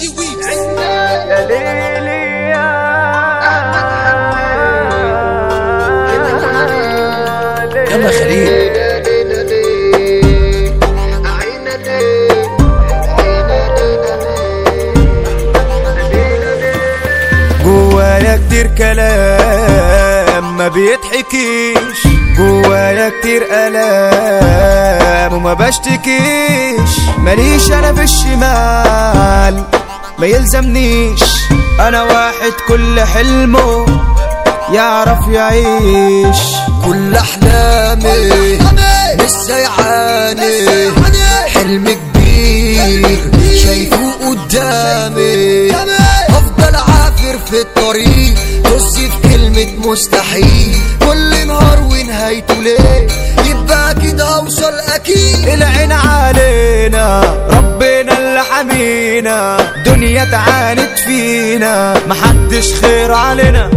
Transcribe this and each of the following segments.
يا ليلي يا خليل كتير كلام ما بيضحكيش. جوايا كتير ألام وما بشتكيش. ماليش أنا في الشمال. ما يلزمنيش. أنا واحد كل حلمه يعرف يعيش. كل أحلامي لسه يعاني. حلم كبير شايفه قدامي. أفضل عافر في الطريق. بص في كلمة مستحيل. كل نهار ونهايته ليه؟ يبقى كده أوصل أكيد. العين علينا. فينا محدش خير علينا.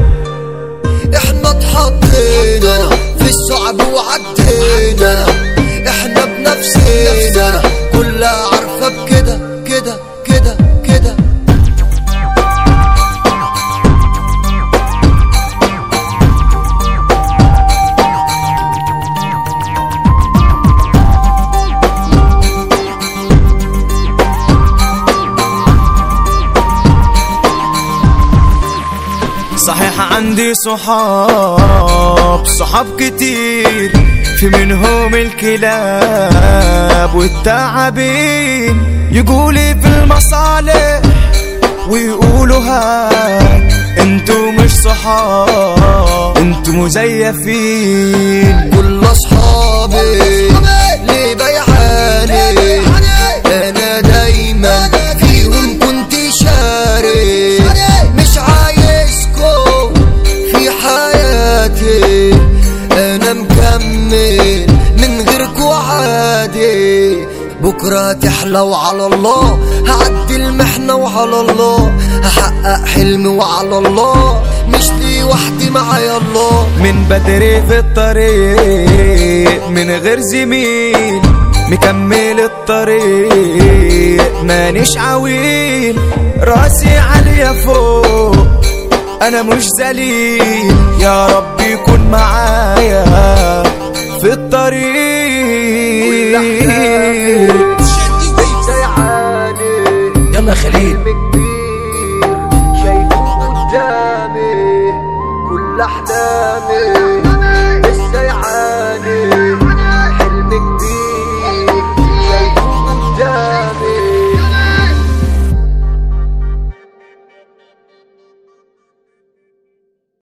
إحنا اتحطينا في الصعب وعدينا. إحنا بنفسنا كلها صحيح عندي صحاب صحاب كتير في منهم الكلاب والتعابين. يقولي في المصالح ويقولوا هات أنتوا مش صحاب أنتوا مزيفين. كل أصحابي أنا مكمل من غيركوا عادي بكرة تحلى وعلى الله هعدي المحنة وعلى الله هحقق حلمي وعلى الله. مش لي وحدي معايا الله. من بدري في الطريق من غير زميل مكمل الطريق. مانيش عويل راسي عالية فوق أنا مش ذليل. يا رب يكون معايا في